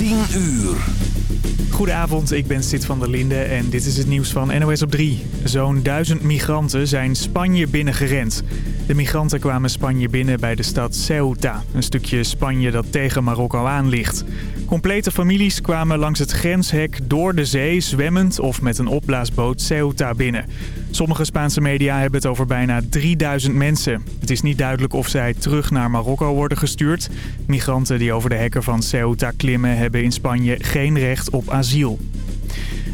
10 uur. Goedenavond, ik ben Sid van der Linde en dit is het nieuws van NOS op 3. Zo'n duizend migranten zijn Spanje binnengerend. De migranten kwamen Spanje binnen bij de stad Ceuta, een stukje Spanje dat tegen Marokko aan ligt. Complete families kwamen langs het grenshek door de zee zwemmend of met een opblaasboot Ceuta binnen. Sommige Spaanse media hebben het over bijna 3000 mensen. Het is niet duidelijk of zij terug naar Marokko worden gestuurd. Migranten die over de hekken van Ceuta klimmen hebben in Spanje geen recht op asiel.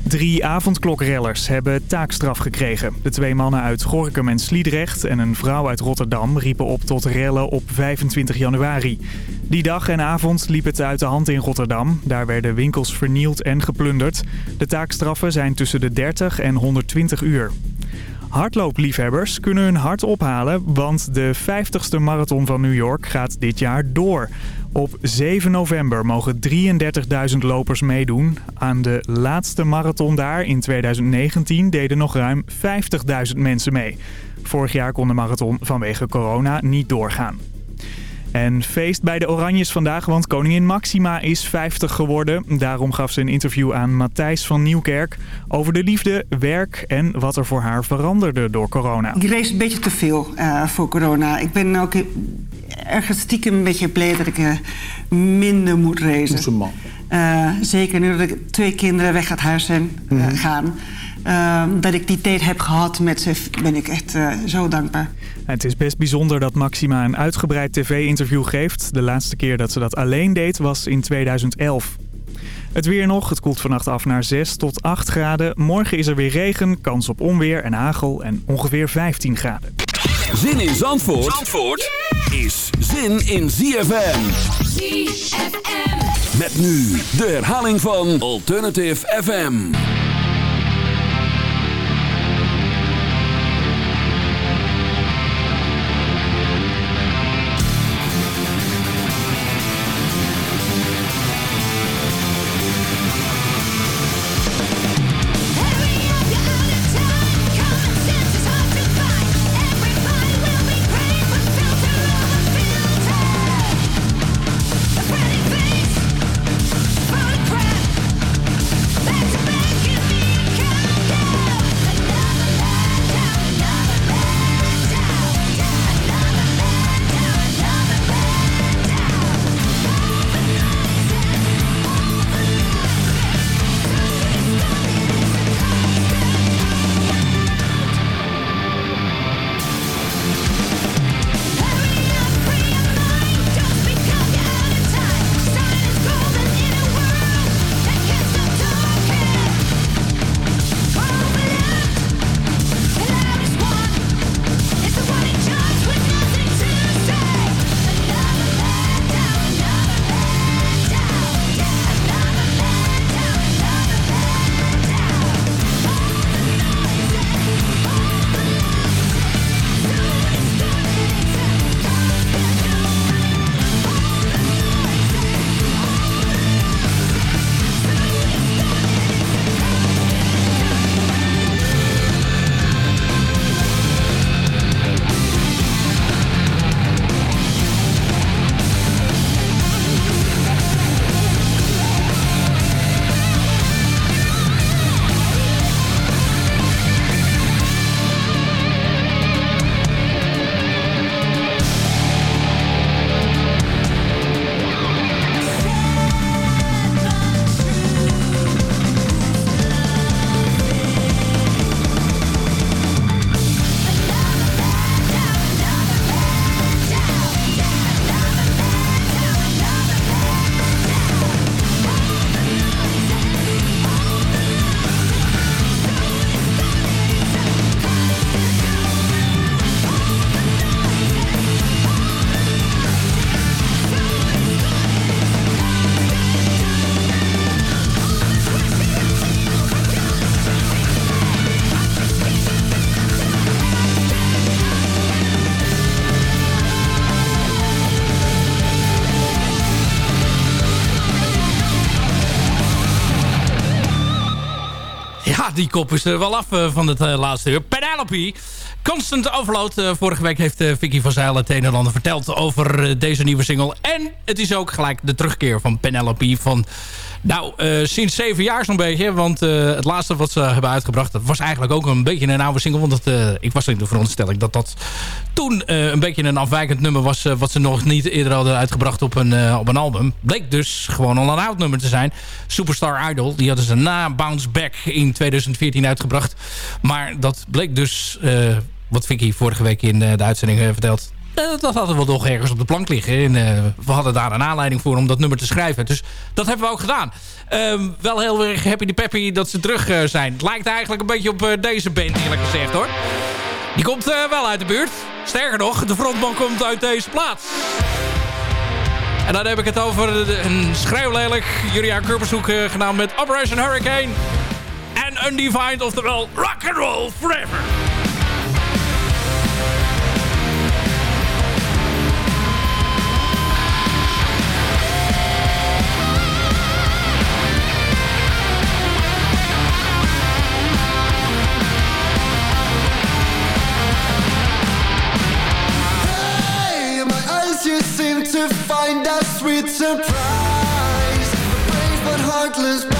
Drie avondklokrellers hebben taakstraf gekregen. De twee mannen uit Gorkum en Sliedrecht en een vrouw uit Rotterdam riepen op tot rellen op 25 januari. Die dag en avond liep het uit de hand in Rotterdam. Daar werden winkels vernield en geplunderd. De taakstraffen zijn tussen de 30 en 120 uur. Hardloopliefhebbers kunnen hun hart ophalen, want de 50ste marathon van New York gaat dit jaar door. Op 7 november mogen 33.000 lopers meedoen. Aan de laatste marathon daar in 2019 deden nog ruim 50.000 mensen mee. Vorig jaar kon de marathon vanwege corona niet doorgaan. En feest bij de Oranjes vandaag, want koningin Maxima is 50 geworden. Daarom gaf ze een interview aan Matthijs van Nieuwkerk over de liefde, werk en wat er voor haar veranderde door corona. Ik reis een beetje te veel uh, voor corona. Ik ben ook ergens stiekem een beetje blij dat ik uh, minder moet reizen. man. Uh, zeker nu dat ik twee kinderen weg uit huis zijn mm -hmm. gaan. Dat ik die tijd heb gehad met ze, ben ik echt zo dankbaar. Het is best bijzonder dat Maxima een uitgebreid tv-interview geeft. De laatste keer dat ze dat alleen deed was in 2011. Het weer nog. Het koelt vannacht af naar 6 tot 8 graden. Morgen is er weer regen, kans op onweer en hagel en ongeveer 15 graden. Zin in Zandvoort, Zandvoort is zin in ZFM. ZFM. Met nu de herhaling van Alternative FM. Die kop is er wel af van het laatste uur. Penelope. Constant Overload. vorige week heeft Vicky van Zijl het een en ander verteld over deze nieuwe single. En het is ook gelijk de terugkeer van Penelope van nou, uh, sinds zeven jaar zo'n beetje. Want uh, het laatste wat ze hebben uitgebracht... dat was eigenlijk ook een beetje een oude single. Want dat, uh, ik was in de veronderstelling dat dat toen een beetje een afwijkend nummer was... wat ze nog niet eerder hadden uitgebracht op een, op een album. Bleek dus gewoon al een oud nummer te zijn. Superstar Idol. Die hadden ze na Bounce Back in 2014 uitgebracht. Maar dat bleek dus... wat Vicky vorige week in de uitzending verteld dat hadden we toch ergens op de plank liggen. En uh, we hadden daar een aanleiding voor om dat nummer te schrijven. Dus dat hebben we ook gedaan. Uh, wel heel erg happy de peppy dat ze terug uh, zijn. Het lijkt eigenlijk een beetje op deze band eerlijk gezegd hoor. Die komt wel uit de buurt. Sterker nog, de frontman komt uit deze plaats. En dan heb ik het over een schreeuwlelijk Julia Kurbershoek genaamd met Operation Hurricane. En Undefined, oftewel Rock and Roll Forever. To find a sweet surprise. A brave but heartless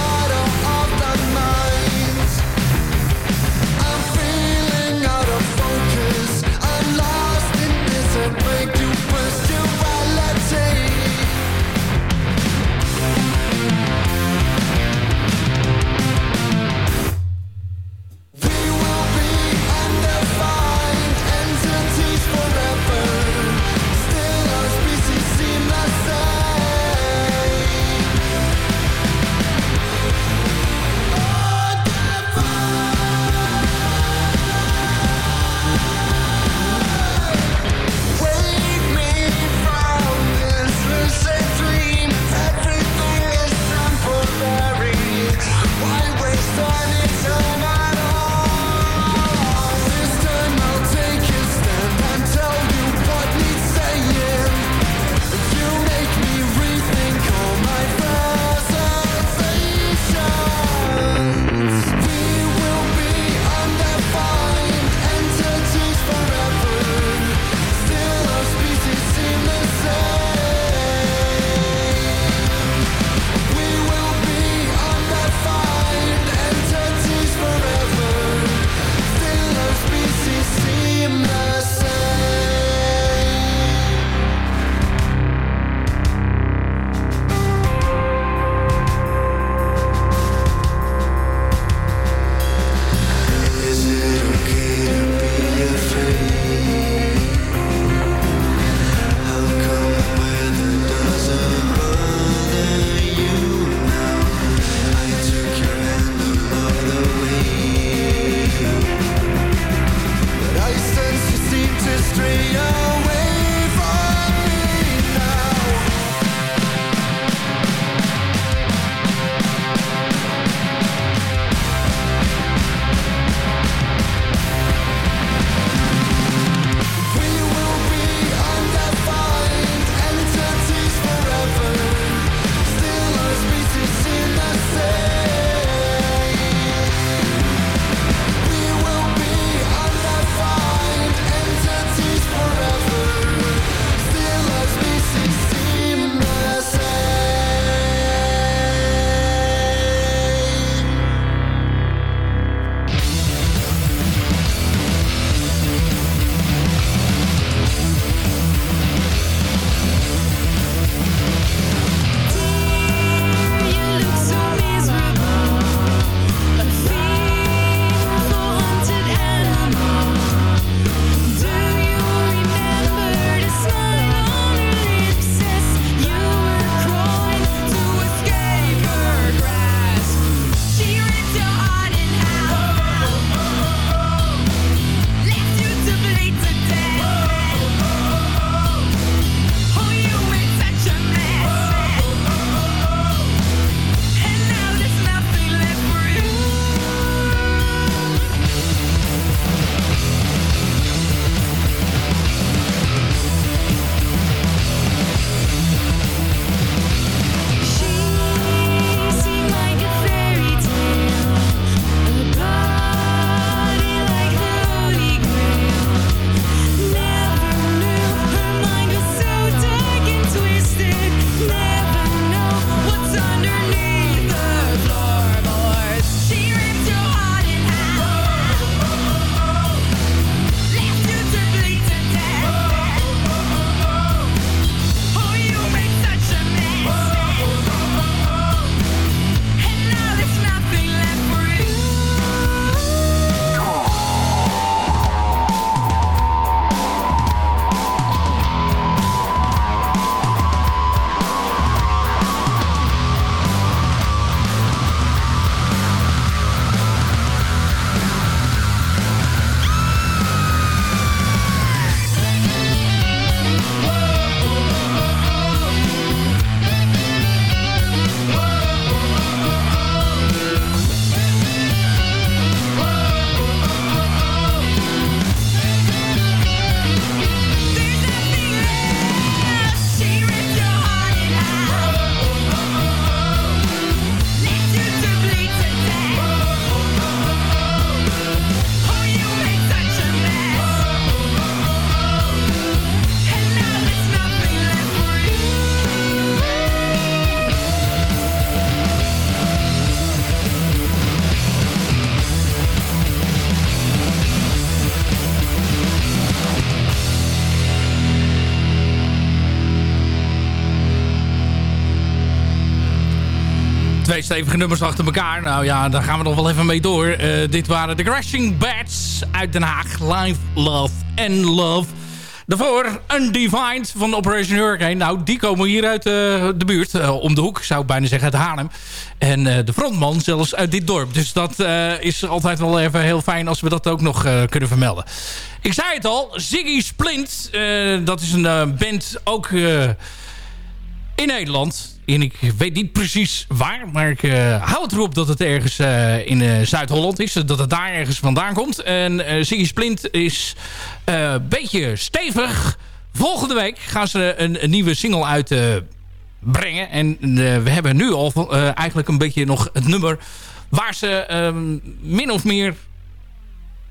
Stevige nummers achter elkaar. Nou ja, daar gaan we nog wel even mee door. Uh, dit waren de Crashing Bats uit Den Haag. Live, Love and Love. Daarvoor Undefined van Operation Hurricane. Nou, die komen hier uit uh, de buurt. Uh, om de hoek, zou ik bijna zeggen, uit Haarlem. En de frontman zelfs uit dit dorp. Dus dat is altijd wel even heel fijn als we dat ook nog kunnen vermelden. Ik zei het al, Ziggy Splint. dat is een band ook in Nederland. En ik weet niet precies waar, maar ik uh, hou het erop dat het ergens uh, in uh, Zuid-Holland is. Dat het daar ergens vandaan komt. En uh, Splint is een beetje stevig. Volgende week gaan ze een, een nieuwe single uitbrengen. en we hebben nu al eigenlijk een beetje nog het nummer... waar ze ehm, min of meer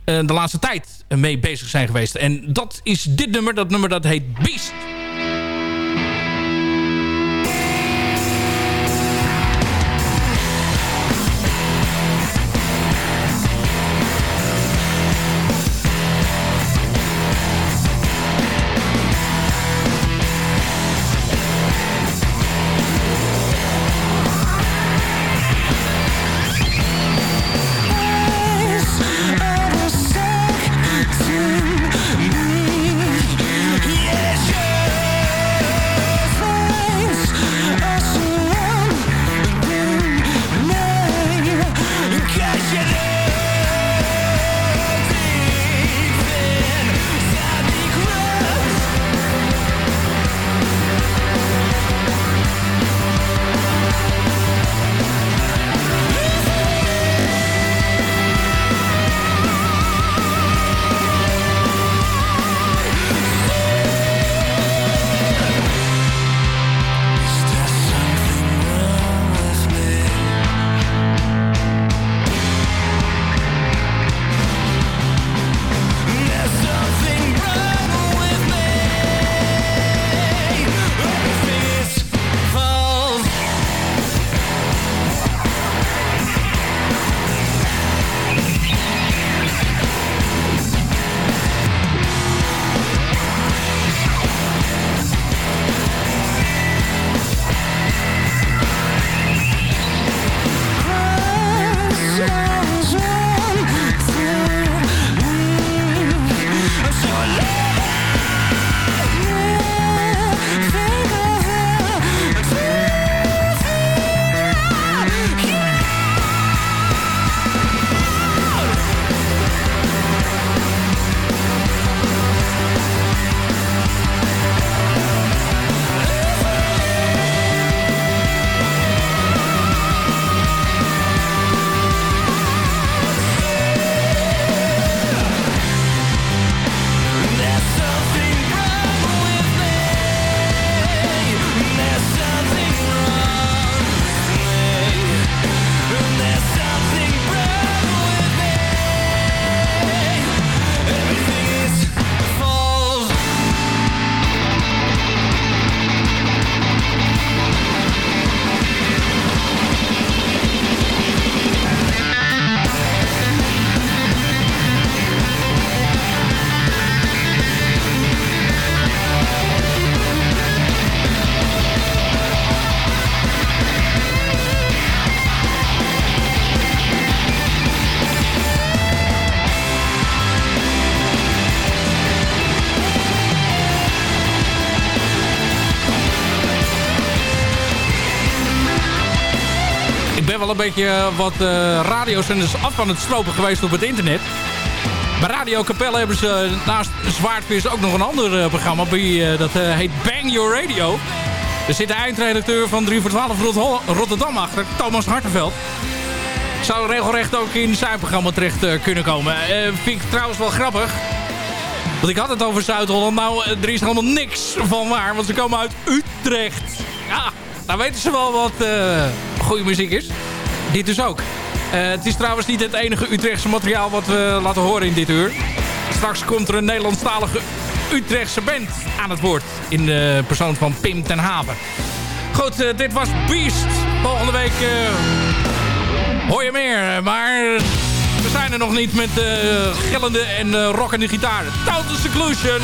de laatste tijd mee bezig zijn geweest. En dat is dit nummer. Dat nummer dat heet Beast. Een beetje eh, wat uh, radiozenders af aan het stropen geweest op het internet. Bij Radio Capelle hebben ze naast Zwaardvis ook nog een ander uh, programma. Bij, dat heet Bang Your Radio. Er zit de eindredacteur van 3 voor 12 Rotterdam achter, Thomas Hartenveld. Zou regelrecht ook in zijn programma terecht kunnen komen. vind ik trouwens wel grappig. Want ik had het over Zuid-Holland. Nou, er is helemaal niks van waar. Want ze komen uit Utrecht. Ja, nou weten ze wel wat goede muziek is. Dit dus ook. Uh, het is trouwens niet het enige Utrechtse materiaal wat we laten horen in dit uur. Straks komt er een Nederlandstalige Utrechtse band aan het woord. In de persoon van Pim ten Haven. Goed, uh, dit was Beast. Volgende week uh, hoor je meer. Maar we zijn er nog niet met de gillende en rockende gitaar. Total Seclusion.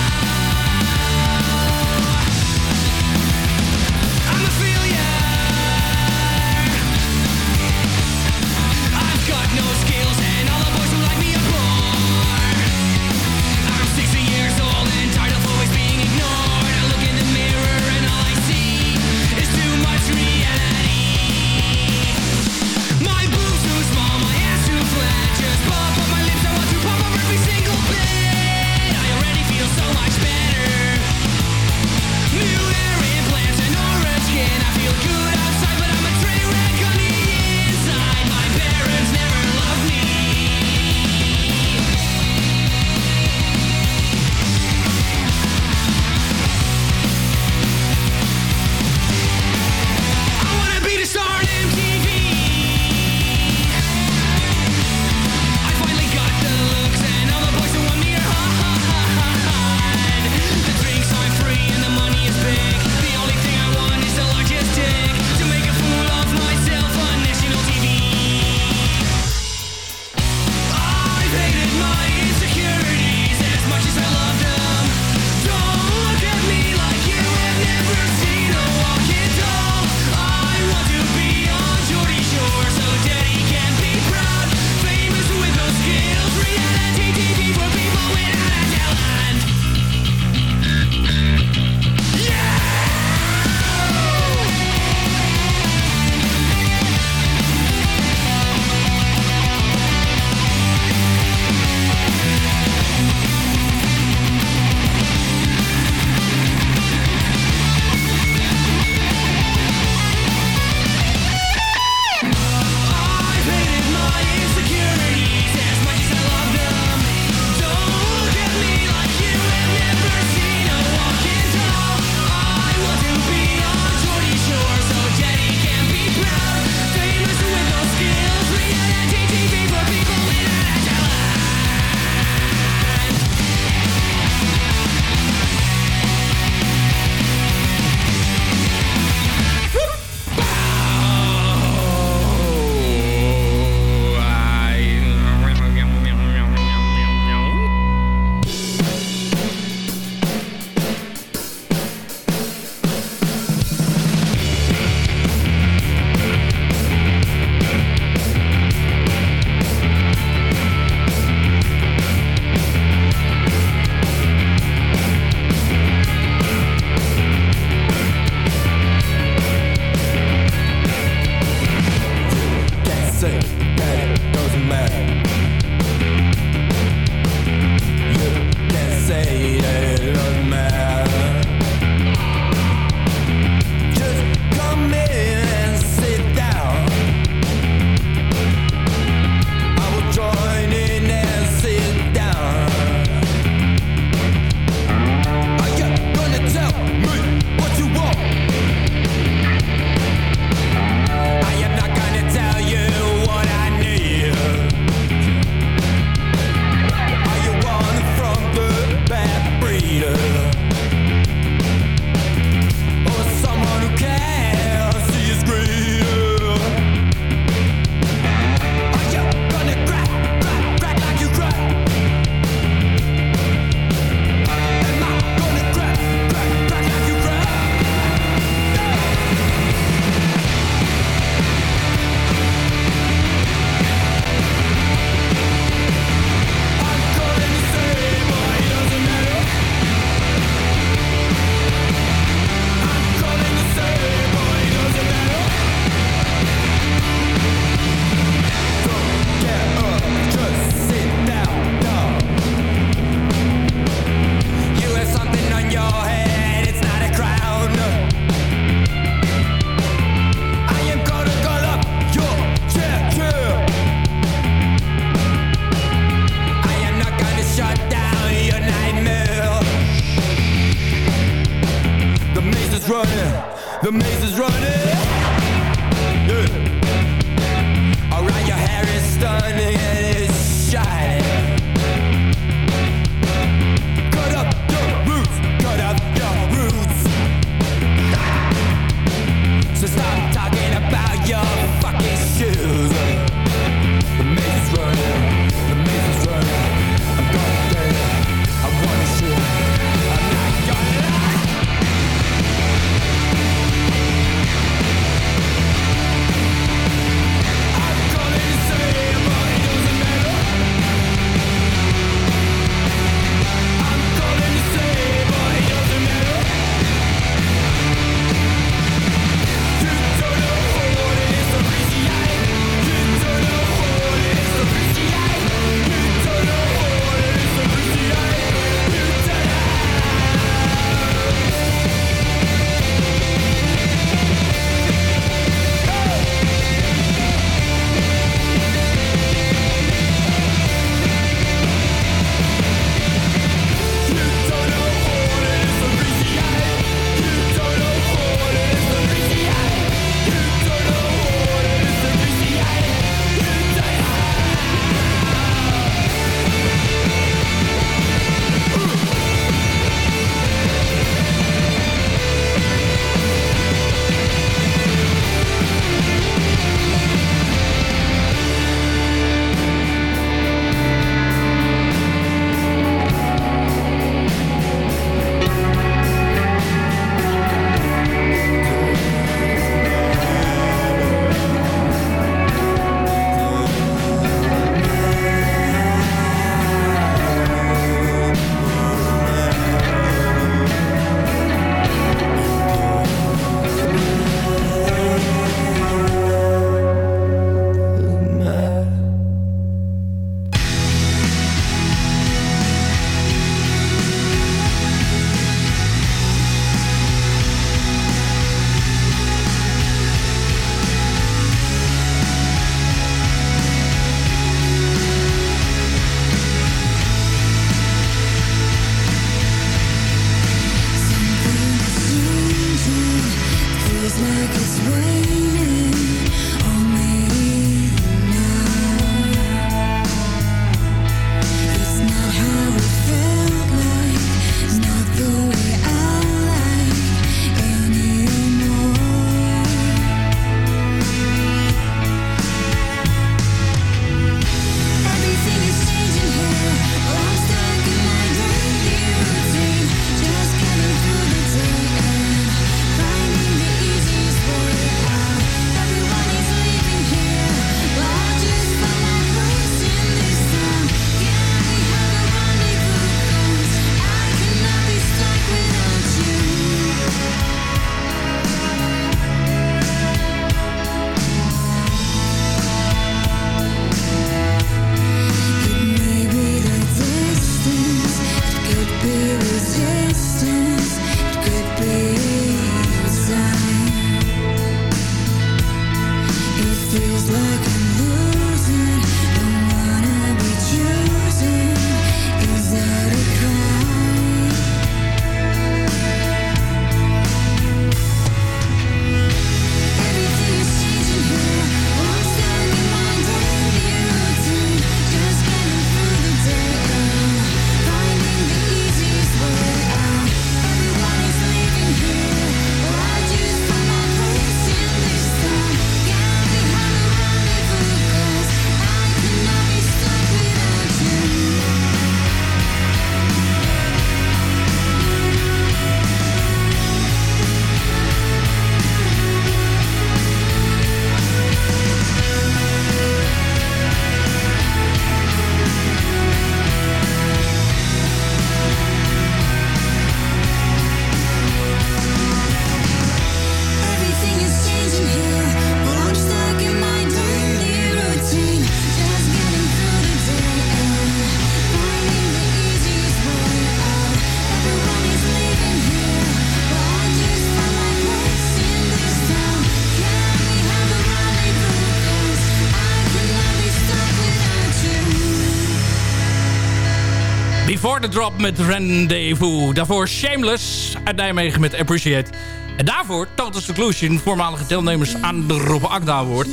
Drop met Rendezvous. Daarvoor Shameless uit Nijmegen met Appreciate. En daarvoor Total Seclusion, voormalige deelnemers aan de Rob Agda Award.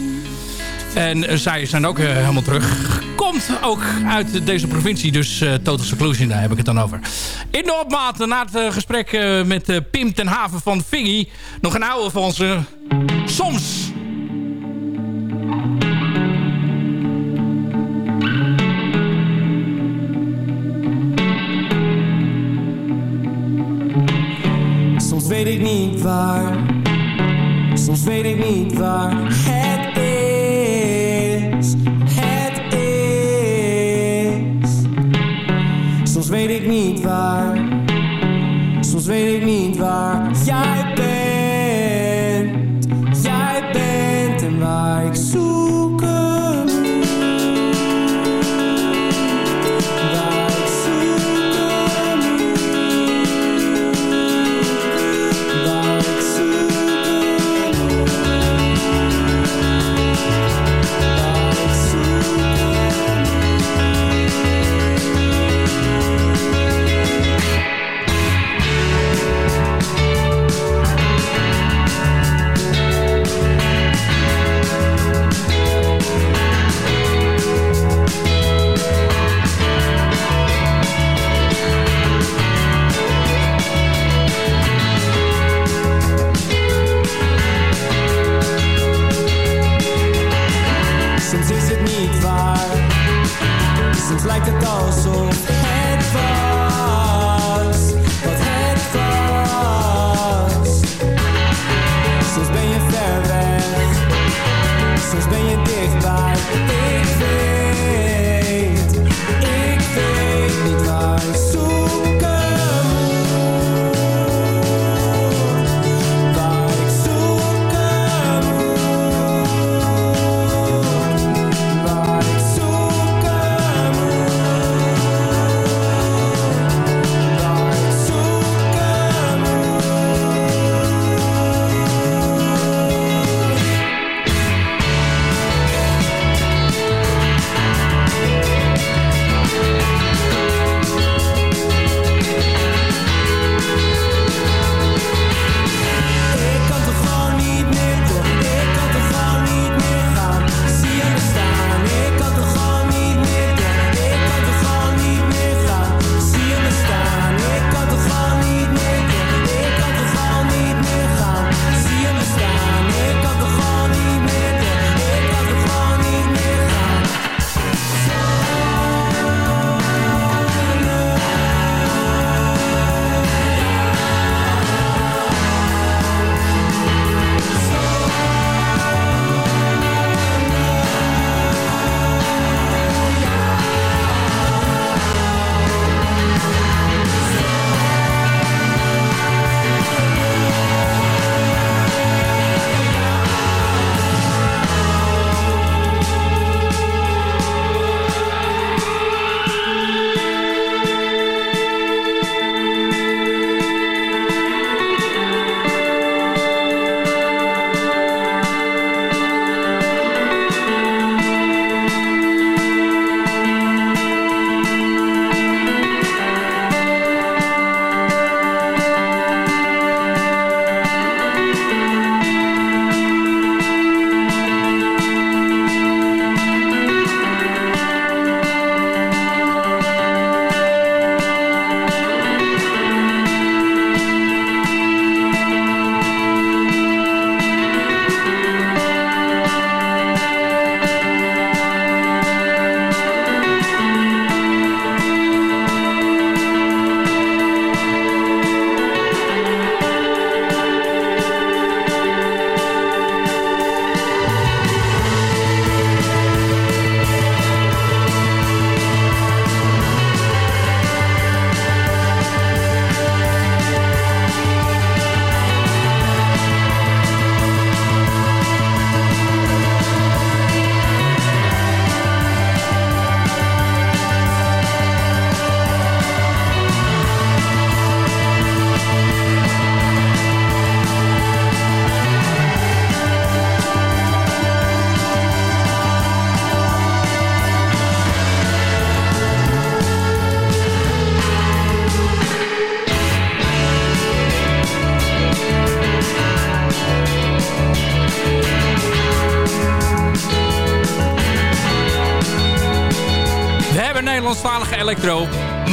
En zij zijn ook uh, helemaal terug. Komt ook uit deze provincie, dus uh, Total Seclusion, daar heb ik het dan over. In de opmaat, na het uh, gesprek met Pim ten Haven van Figgy... nog een oude van ze. Soms niet waar. Soms weet ik niet waar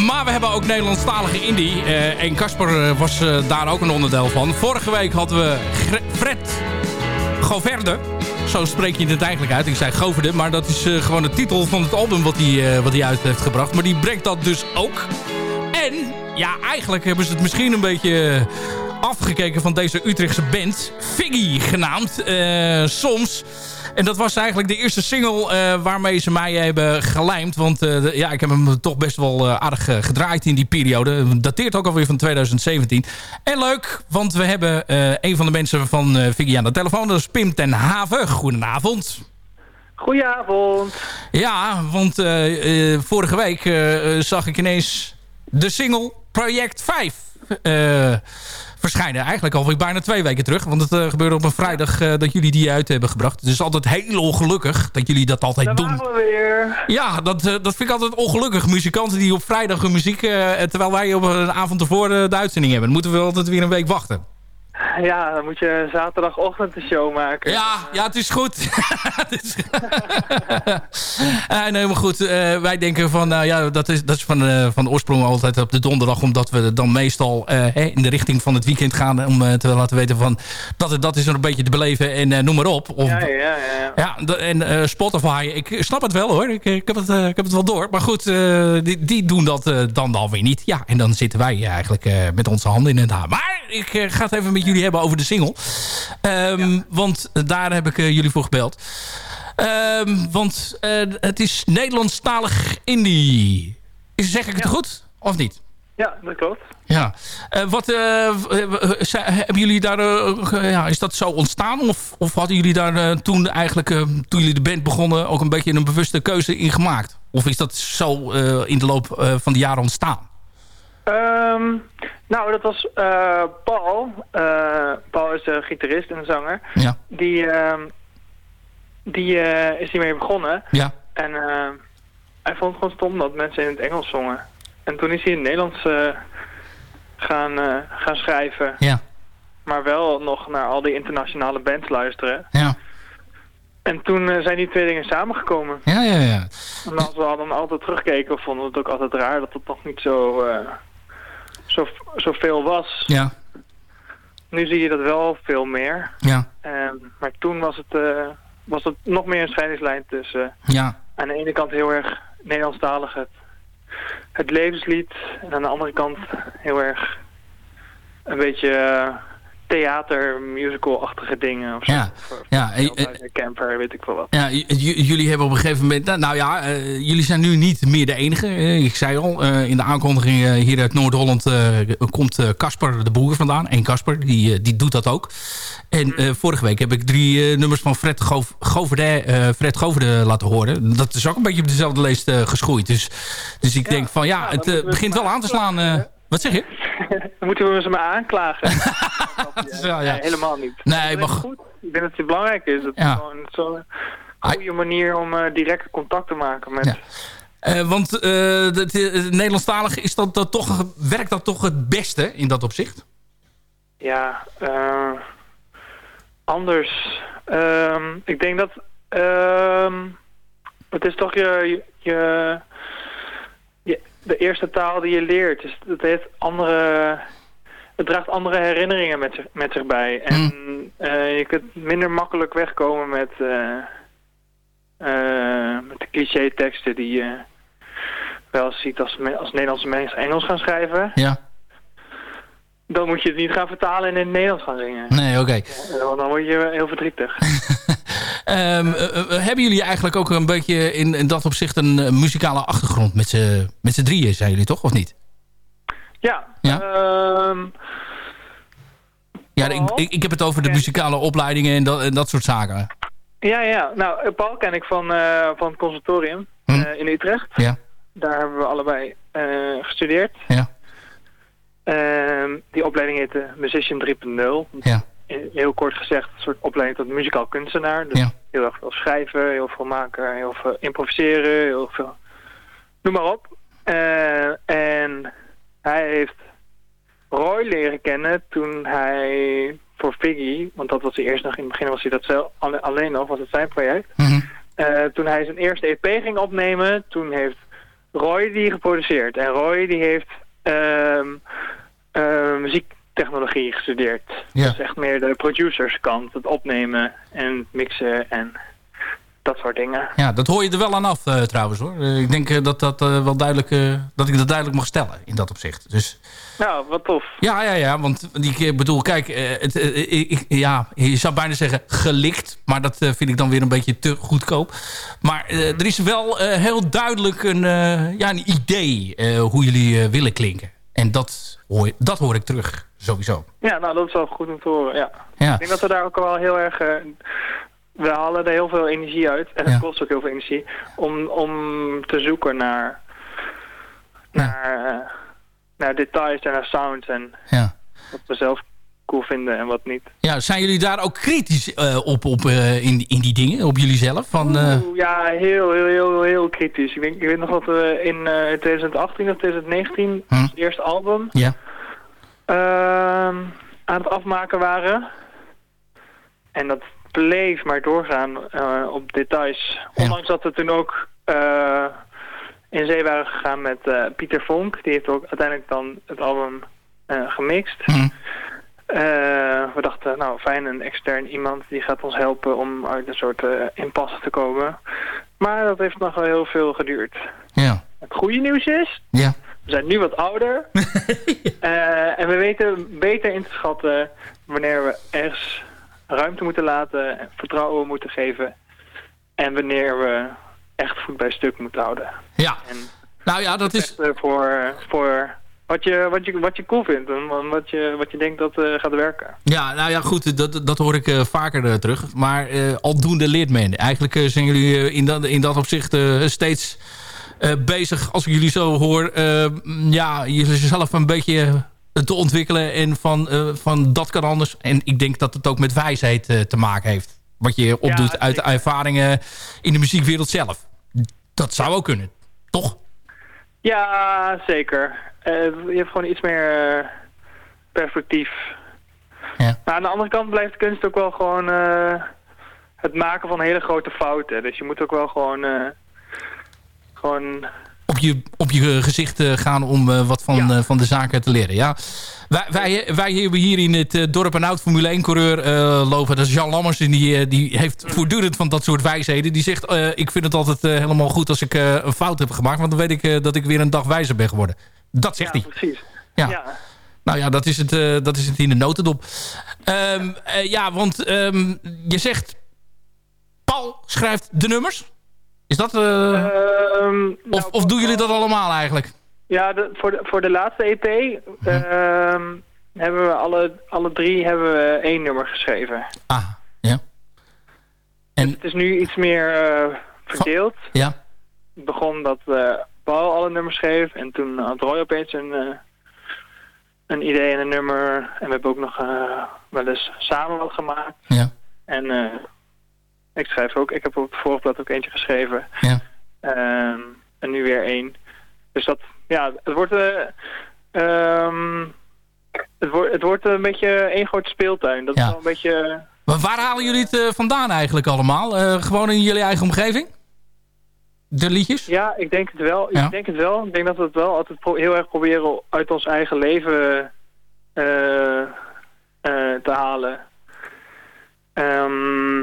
Maar we hebben ook Nederlandstalige indie. Uh, en Casper was daar ook een onderdeel van. Vorige week hadden we Fred Goverde. Zo spreek je het eigenlijk uit. Ik zei Goverde, maar dat is gewoon de titel van het album wat hij, wat hij uit heeft gebracht. Maar die brengt dat dus ook. En ja, eigenlijk hebben ze het misschien een beetje afgekeken van deze Utrechtse band. Figgy genaamd. soms... En dat was eigenlijk de eerste single uh, waarmee ze mij hebben gelijmd. Want uh, ja, ik heb hem toch best wel uh, aardig gedraaid in die periode. dateert ook alweer van 2017. En leuk, want we hebben een van de mensen van Figgy aan de telefoon. Dat is Pim ten Haven. Goedenavond. Goedenavond. Ja, want vorige week zag ik ineens de single Project 5 verschijnen. Eigenlijk alweer bijna twee weken terug. Want het uh, gebeurde op een vrijdag uh, dat jullie die uit hebben gebracht. Dus altijd heel ongelukkig dat jullie dat altijd Daar doen. we weer. Ja, dat, uh, dat vind ik altijd ongelukkig. Muzikanten die op vrijdag hun muziek... terwijl wij op een avond ervoor de uitzending hebben. Dan moeten we altijd weer een week wachten. Ja, dan moet je zaterdagochtend een show maken. Ja, ja het is goed. uh, nee, maar goed. Uh, wij denken van, nou ja, dat is, dat is van, uh, van de oorsprong altijd op de donderdag. Omdat we dan meestal in de richting van het weekend gaan. Om te laten weten van, dat, dat is er een beetje te beleven en noem maar op. Of, ja, ja, ja. ja. en Spotify, ik snap het wel hoor. Ik, ik, heb, het, ik heb het wel door. Maar goed, die, die doen dat dan alweer niet. Ja, en dan zitten wij eigenlijk met onze handen in het haar. Maar ik ga het even met jullie hebben over de single. Um, Want daar heb ik uh, jullie voor gebeld. Um, want uh, het is Nederlandstalig indie. Zeg ik het ja. goed? Of niet? Ja, dat klopt. Ja. Uh, wat, hebben jullie daar, ja, is dat zo ontstaan? Of, of hadden jullie daar toen eigenlijk, toen jullie de band begonnen, ook een beetje een bewuste keuze in gemaakt? Of is dat zo in de loop van de jaren ontstaan? Um, nou, dat was uh, Paul. Uh, Paul is de gitarist en zanger. Ja. Die, uh, die uh, is hiermee begonnen. Ja. En hij vond het gewoon stom dat mensen in het Engels zongen. En toen is hij in het Nederlands gaan, gaan schrijven. Ja. Maar wel nog naar al die internationale bands luisteren. Ja. En toen zijn die twee dingen samengekomen. Ja, ja, ja. En als we dan altijd terugkeken, vonden we het ook altijd raar dat het nog niet zo zo, zoveel was. Ja. Nu zie je dat wel veel meer. Ja. Um, maar toen was het, uh, was het nog meer een scheidingslijn tussen... Ja. Aan de ene kant heel erg Nederlandstalig het, het levenslied. En aan de andere kant heel erg een beetje... Uh, theater, musical-achtige dingen. Of zo. Ja, ja. camper, weet ik wel wat. Ja, jullie hebben op een gegeven moment... Nou, nou ja, uh, jullie zijn nu niet meer de enige. Uh, ik zei al, uh, in de aankondiging hier uit Noord-Holland komt Casper de Boer vandaan. En Casper, die, die doet dat ook. En mm. vorige week heb ik drie nummers van Fred Goverde, Fred Goverde laten horen. Dat is ook een beetje op dezelfde leest geschoeid. Dus, dus ik ja, denk van ja, ja het begint wel aan te slaan... Wat zeg je? Dan moeten we ze maar aanklagen. ja, ja. Nee, helemaal niet. Nee, maar goed. Ik denk dat het belangrijk is. Het ja. is gewoon zo'n goede manier om uh, direct contact te maken met... Ja. Uh, want uh, het, het Nederlandstalige, is dat, dat toch, werkt dat toch het beste in dat opzicht? Ja, anders. Um, ik denk dat... Um, het is toch je... je de eerste taal die je leert. Dus het heeft andere... Het draagt andere herinneringen met zich, met zich bij. En mm. uh, je kunt minder makkelijk wegkomen met, uh, uh, met de cliché teksten die je wel ziet als, als Nederlandse mensen Engels gaan schrijven. Ja. Dan moet je het niet gaan vertalen en in het Nederlands gaan zingen. Nee, oké. Okay. Want dan word je heel verdrietig. Um, uh, hebben jullie eigenlijk ook een beetje in, in dat opzicht een muzikale achtergrond met z'n drieën, zijn jullie toch, of niet? Ja. Ja, um, ja ik, ik, ik, heb het over de muzikale opleidingen en dat, en dat soort zaken. Ja, ja. Nou, Paul ken ik van, uh, van het conservatorium hm? in Utrecht. Ja. Daar hebben we allebei gestudeerd. Ja. Um, die opleiding heette Musician 3.0. Ja heel kort gezegd een soort opleiding tot muzikaal kunstenaar. Dus ja. heel erg veel schrijven, heel veel maken, heel veel improviseren, heel veel... Noem maar op. Uh, en hij heeft Roy leren kennen toen hij voor Figgy, want dat was hij eerst nog in het begin was hij dat zelf alleen nog, was het zijn project. Mm -hmm. uh, toen hij zijn eerste EP ging opnemen, toen heeft Roy die geproduceerd. En Roy die heeft ehm, eh, muziektechnologie gestudeerd. Ja. Dus echt meer de producerskant. Het opnemen en mixen en dat soort dingen. Ja, dat hoor je er wel aan af eh, trouwens hoor. Eh, ik denk eh, dat, dat, wel duidelijk, dat ik dat duidelijk mag stellen in dat opzicht. Dus Nou, wat tof. ja, ja, ja. Want ik bedoel, kijk, het, ik, ja, je zou bijna zeggen gelikt. Maar dat vind ik dan weer een beetje te goedkoop. Maar eh, er is wel heel duidelijk een, ja, een idee hoe jullie willen klinken. En dat hoor, dat hoor ik terug, sowieso. Ja, nou dat is wel goed om te horen, ja. Ja, Ik denk dat we daar ook wel heel erg... eh, we halen er heel veel energie uit. En het Ja. kost ook heel veel energie. Om, om te zoeken naar... Naar, eh, naar details en naar sounds. En ja. wat we zelf cool vinden en wat niet. ja, zijn jullie daar ook kritisch eh, op, op in, in die dingen? Op jullie zelf? Van, Oeh, ja, heel, heel, heel, heel kritisch. Ik, denk, ik weet nog dat we in eh, 2018 of 2019, Hm. ons eerste album, ja. Ehm, aan het afmaken waren. En dat bleef maar doorgaan eh, op details. Ja. Ondanks dat we toen ook eh, in zee waren gegaan met eh, Pieter Vonk. Die heeft ook uiteindelijk dan het album gemixt. Hm. Eh, we dachten, nou fijn, een extern iemand die gaat ons helpen om uit een soort eh, impasse te komen. Maar dat heeft nog wel heel veel geduurd. Ja. Het goede nieuws is, Ja. We zijn nu wat ouder. Eh, en we weten beter in te schatten wanneer we ergens ruimte moeten laten, en vertrouwen moeten geven. En wanneer we echt voet bij stuk moeten houden. ja. En Nou ja, dat is... eh, voor, voor wat, je, wat, je, wat je cool vindt en wat je, wat je denkt dat eh, gaat werken. Ja, nou ja, goed, dat, dat hoor ik vaker terug. Maar aldoende leert men. Eigenlijk zijn jullie in, dat, in dat opzicht steeds bezig, als ik jullie zo hoor... eh, ja, jezelf een beetje eh, te ontwikkelen en van, eh, van dat kan anders. En ik denk dat het ook met wijsheid eh, te maken heeft. Wat je opdoet Ja, uit zeker. ervaringen in de muziekwereld zelf. Dat zou ook kunnen, toch? Ja, zeker. Eh, je hebt gewoon iets meer eh, perspectief. Ja. Maar aan de andere kant blijft kunst ook wel gewoon eh, het maken van hele grote fouten. Dus je moet ook wel gewoon, eh, gewoon op je, op je gezicht eh, gaan om eh, wat van, Ja. eh, van de zaken te leren. Ja. Wij, wij, wij hebben hier in het eh, dorp een oud Formule 1-coureur eh, lopen. Dat is Jan Lammers. En die, eh, die heeft voortdurend van dat soort wijsheden. Die zegt, eh, ik vind het altijd eh, helemaal goed als ik eh, een fout heb gemaakt. Want dan weet ik eh, dat ik weer een dag wijzer ben geworden. Dat zegt ja, hij. precies. Ja. Ja. Nou ja, dat is het, eh, dat is het in de notendop. Ehm, eh, ja, want ehm, je zegt... Paul schrijft de nummers. Is dat... eh, Ehm, of, nou, of doen jullie dat allemaal eigenlijk? Ja, de, voor, de, voor de laatste EP ehm, hebben we alle, alle drie hebben we één nummer geschreven. Ah, ja. En Het is nu iets meer eh, verdeeld. ja, Het begon dat eh, Paul alle nummers schreef en toen had Roy opeens een, een idee en een nummer. En we hebben ook nog wel eens samen wat gemaakt. ja, En eh, ik schrijf ook, ik heb op het vorige blad ook eentje geschreven. ja. Ehm, en nu weer één. Dus dat, ja, het wordt, eh, ehm, het wordt, het wordt een beetje één grote speeltuin. Dat Ja. is wel een beetje... Maar waar halen jullie het eh, vandaan eigenlijk allemaal? Eh, gewoon in jullie eigen omgeving? De liedjes? Ja, ik denk het wel. Ja. Ik denk het wel. Ik denk dat we het wel altijd heel erg proberen uit ons eigen leven eh, eh, te halen. Ehm,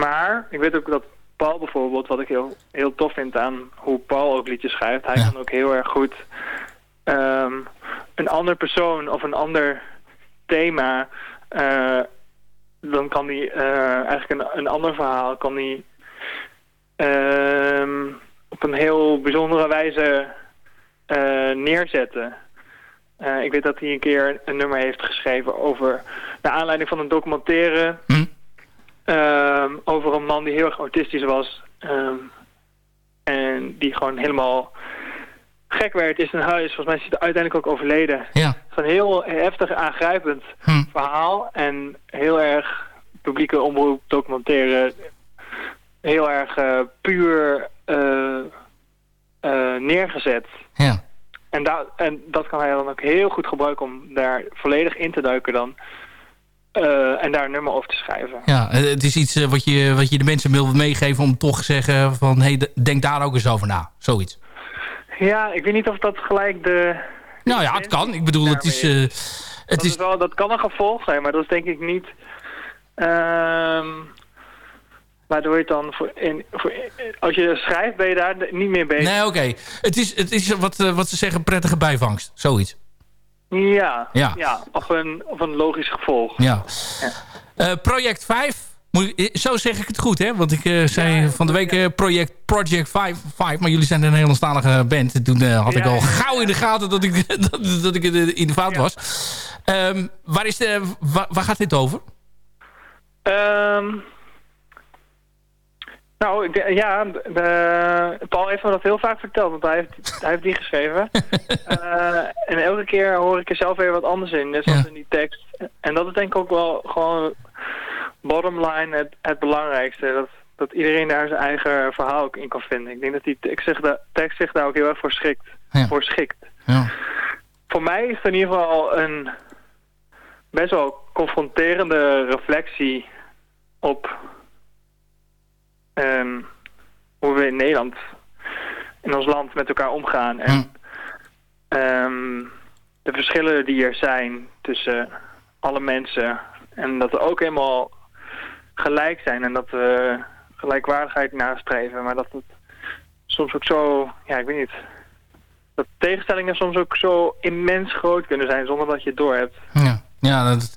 maar ik weet ook dat Paul bijvoorbeeld, wat ik heel, heel tof vind aan hoe Paul ook liedjes schrijft, hij Ja. kan ook heel erg goed ehm, een ander persoon of een ander thema, eh, dan kan hij eh, eigenlijk een, een ander verhaal kan hij ehm, op een heel bijzondere wijze eh, neerzetten. Ik weet dat hij een keer een nummer heeft geschreven over, naar aanleiding van een documentaire, Hm? Ehm, over een man die heel erg autistisch was. ehm, en die gewoon helemaal gek werd in zijn huis. Volgens mij is hij uiteindelijk ook overleden. Ja. Het is een heel heftig aangrijpend Hm. verhaal. En heel erg publieke omroep, documentaire. Heel erg eh, puur eh, eh, neergezet. Ja. En, en dat kan hij dan ook heel goed gebruiken om daar volledig in te duiken dan. Eh, en daar een nummer over te schrijven. Ja, eh, het is iets eh, wat, je, wat je de mensen wil meegeven om toch te zeggen van... hey, denk daar ook eens over na. Zoiets. Ja, ik weet niet of dat gelijk de... Nou ja, het kan. Ik bedoel, het is... het dat, is wel, dat kan een gevolg zijn, maar dat is denk ik niet... ehm waardoor je het dan... Voor, in, voor, als je schrijft, ben je daar niet meer bezig. nee, oké. Het is, het is wat, wat ze zeggen, prettige bijvangst. Zoiets. Ja, Ja. ja. of, een, of een logisch gevolg. Ja. Eh, project 5. Moet, je- zo zeg ik het goed, hè? Want ik eh, zei van de week eh, project, project 5, 5. Maar jullie zijn een Nederlandstalige band. Toen eh, had ik al gauw in de gaten dat ik, dat, dat ik in de fout Ja. was. Ehm, waar, is de, waar, waar gaat dit over? Ehm, nou, ik, ja, de, Paul heeft me dat heel vaak verteld, want hij heeft, hij heeft die geschreven. Eh, en elke keer hoor ik er zelf weer wat anders in, net zoals Ja. in die tekst. En dat is denk ik ook wel gewoon bottom line het, het belangrijkste. Dat, dat iedereen daar zijn eigen verhaal ook in kan vinden. Ik denk dat die tekst zich, daar- tekst zich daar ook heel erg voor, schikt, Ja. voor schikt. Ja. Voor mij is het in ieder geval een best wel confronterende reflectie op ehm, hoe we in Nederland, in ons land, met elkaar omgaan. En Hm. ehm, de verschillen die er zijn tussen alle mensen. En dat we ook helemaal gelijk zijn en dat we gelijkwaardigheid nastreven. Maar dat het soms ook zo, ja ik weet niet, dat tegenstellingen soms ook zo immens groot kunnen zijn zonder dat je het door hebt. Ja, ja dat,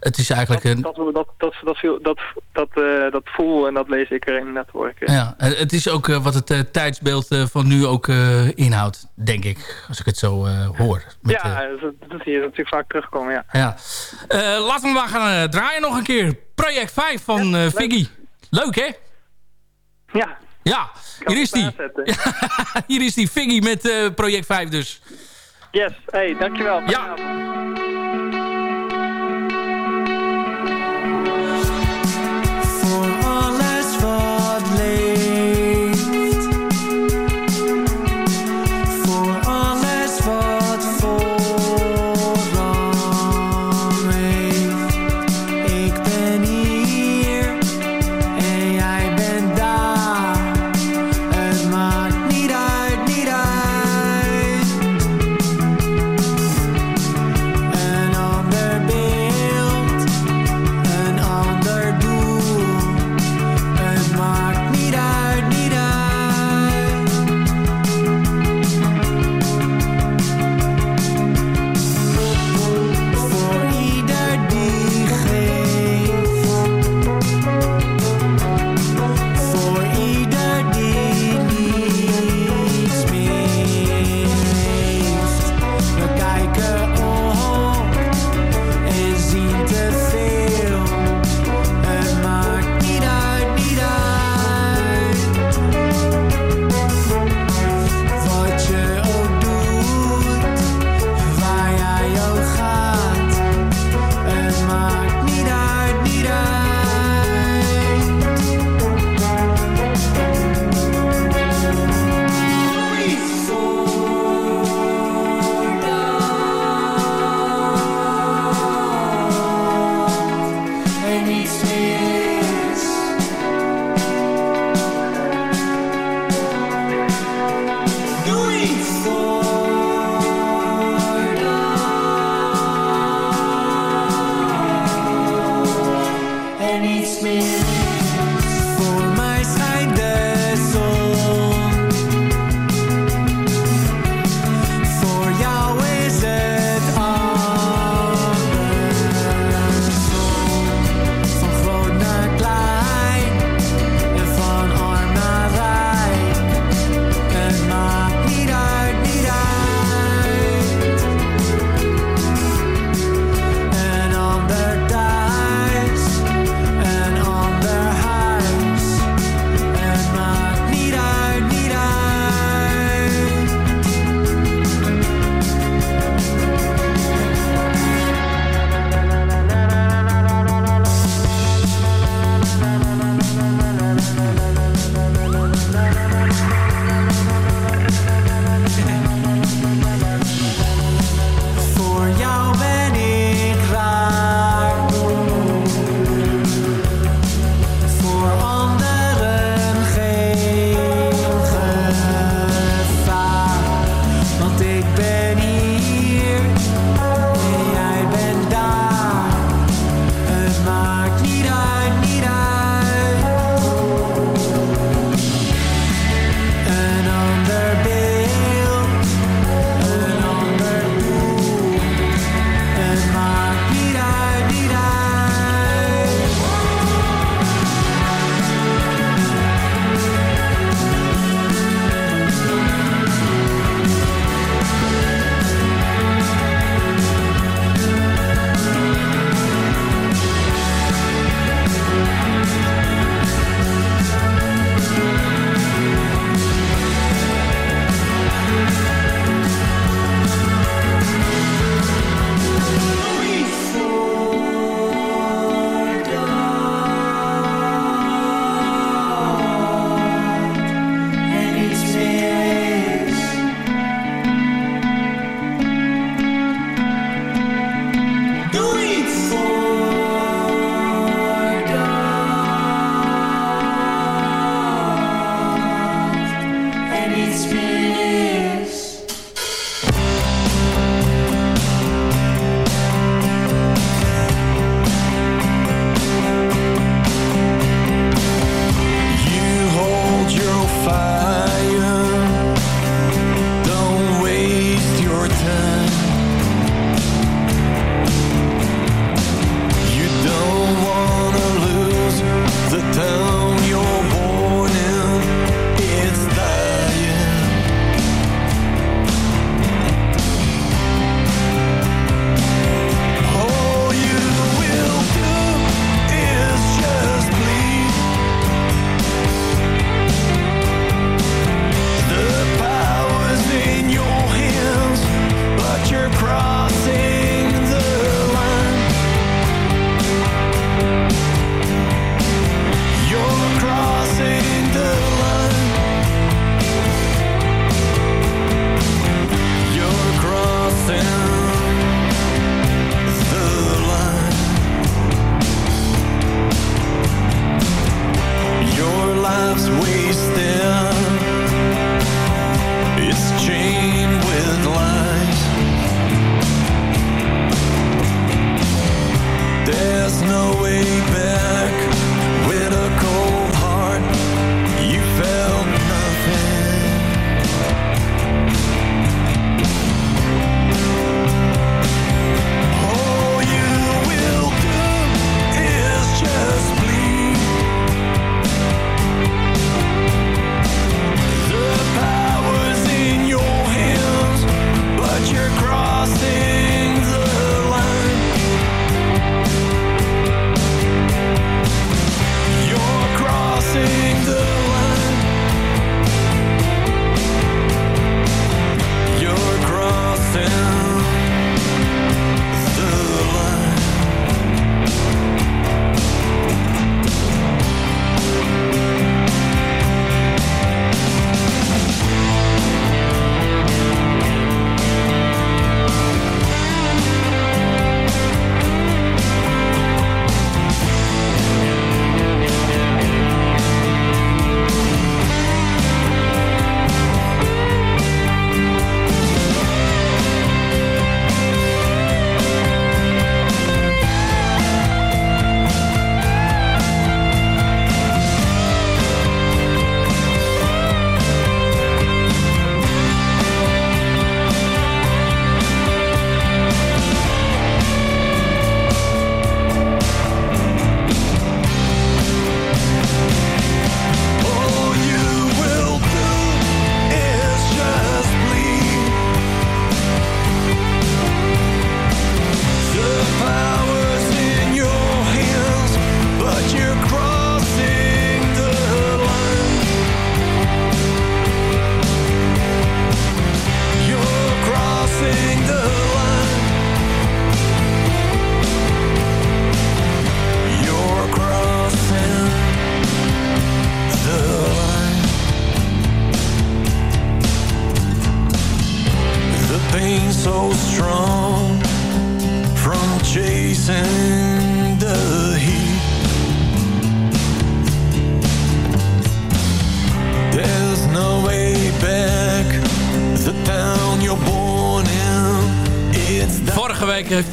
het is eigenlijk Dat, een... dat, dat, dat, dat, dat, dat, eh, dat voel en dat lees ik erin net hoor ik. Ja, het is ook eh, wat het eh, tijdsbeeld van nu ook inhoudt, denk ik. Als ik het zo hoor. Met, ja, dat, dat zie je natuurlijk vaak terugkomen, ja. Ja. Laten we maar gaan draaien nog een keer. Project 5 van eh Figgy. Leuk, hè? Ja, Ja, hier is die. hier is die Figgy met Project 5 dus. Yes, hey, dankjewel. Ja.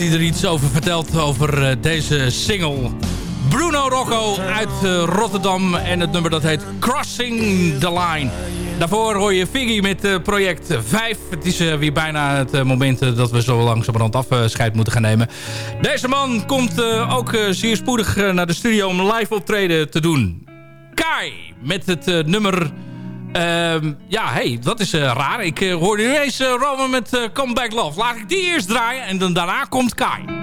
Hij er iets over verteld over eh, deze single. Bruno Rocco uit eh, Rotterdam en het nummer dat heet Crossing the Line. Daarvoor hoor je Figgy met uh, project 5. Het is weer bijna het moment dat we zo langzamerhand afscheid moeten gaan nemen. Deze man komt ook zeer spoedig naar de studio om live optreden te doen. Kai met het nummer... Ehm, ja, hey, dat is raar. Ik hoorde nu eens Roman met Come Back Love. Laat ik die eerst draaien en dan daarna komt Kai.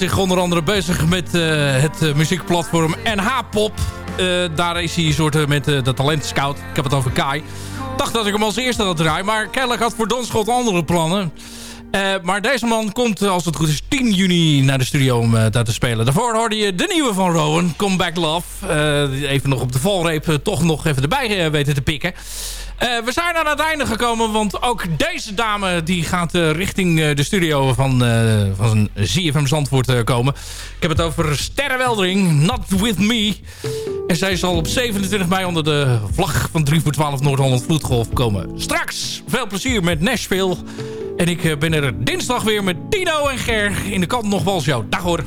zich onder andere bezig met eh, het eh, muziekplatform NH-pop. Eh, daar is hij een soort met de talent scout. Ik heb het over Kai. dacht dat ik hem als eerste had draaien. Maar kennelijk had voor Donschot andere plannen. Eh, maar deze man komt, als het goed is, 10 juni naar de studio om eh, daar te spelen. Daarvoor hoorde je de nieuwe van Rowan, Come Back Love. Eh, even nog op de valreep toch nog even erbij weten te pikken. We zijn aan het einde gekomen, want ook deze dame die gaat richting de studio van, van ZFM Zandvoort komen. Ik heb het over Sterre Weldering, Not With Me. En zij zal op 27 mei onder de vlag van 3 voor 12 Noord-Holland Vloedgolf komen. Straks veel plezier met Nashville. En ik eh, ben er dinsdag weer met Tino en Ger in de kant nog wel jou. Dag hoor.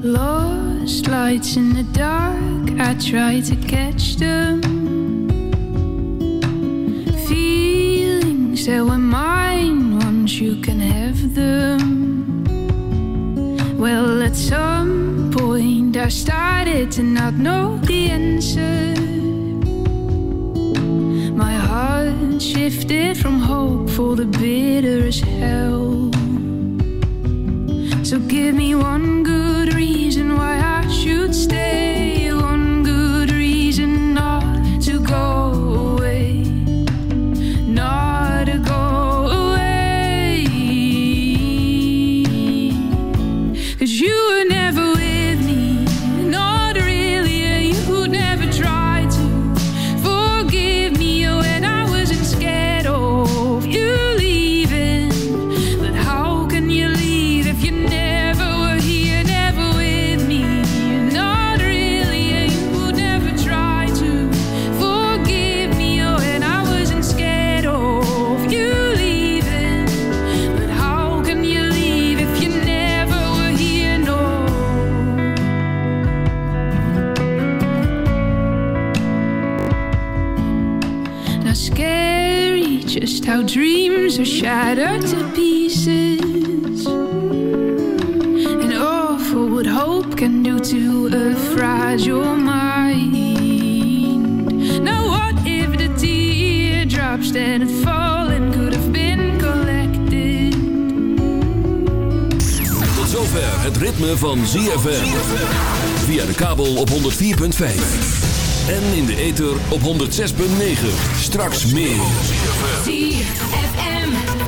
Lost lights in the dark, I try to catch them. Feelings that were mine once you can have them. Well, at some point, I started to not know the answer. Heart shifted from hope for the bitter as hell. So give me one good reason why I should stay. Are shattered to pieces. And awful what hope can do to a fragile mind. Now what if the teardrops that had fallen could have been collected? Tot zover het ritme van ZFM. Via de kabel op 104.5. En in de ether op 106.9. Straks meer.